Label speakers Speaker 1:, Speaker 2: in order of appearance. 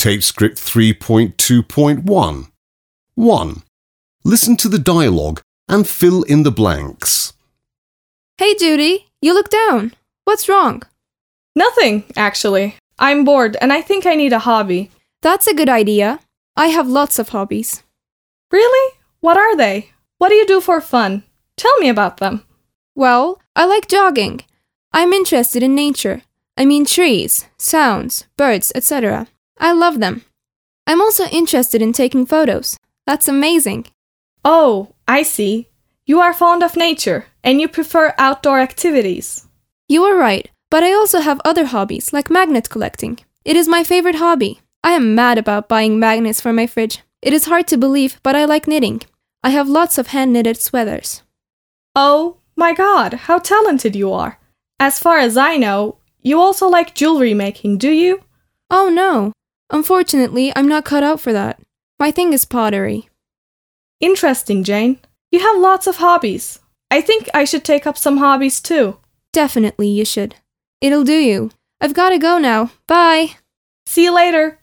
Speaker 1: Tape script 3.2.1. 1. Listen to the dialogue and fill in the blanks.
Speaker 2: Hey, Judy, you look down. What's wrong?
Speaker 3: Nothing, actually. I'm bored and I think I need a hobby.
Speaker 2: That's a good idea. I have lots of hobbies.
Speaker 3: Really? What are they? What do you do for fun? Tell me about them.
Speaker 2: Well, I like jogging. I'm interested in nature. I mean trees, sounds, birds, etc. I love them. I'm also interested in taking photos. That's amazing.
Speaker 3: Oh, I see. You are fond of nature and you prefer outdoor activities.
Speaker 2: You are right, but I also have other hobbies like magnet collecting. It is my favorite hobby. I am mad about buying magnets for my fridge. It is hard to believe, but I like knitting. I have lots of hand knitted sweaters.
Speaker 3: Oh my god, how talented you are. As far as I know, you also like jewelry making, do you?
Speaker 2: Oh no. Unfortunately, I'm not cut out for that. My thing is pottery.
Speaker 3: Interesting, Jane. You have lots of hobbies. I think I should take up some hobbies too.
Speaker 2: Definitely, you should. It'll do you. I've gotta go now. Bye.
Speaker 3: See you later.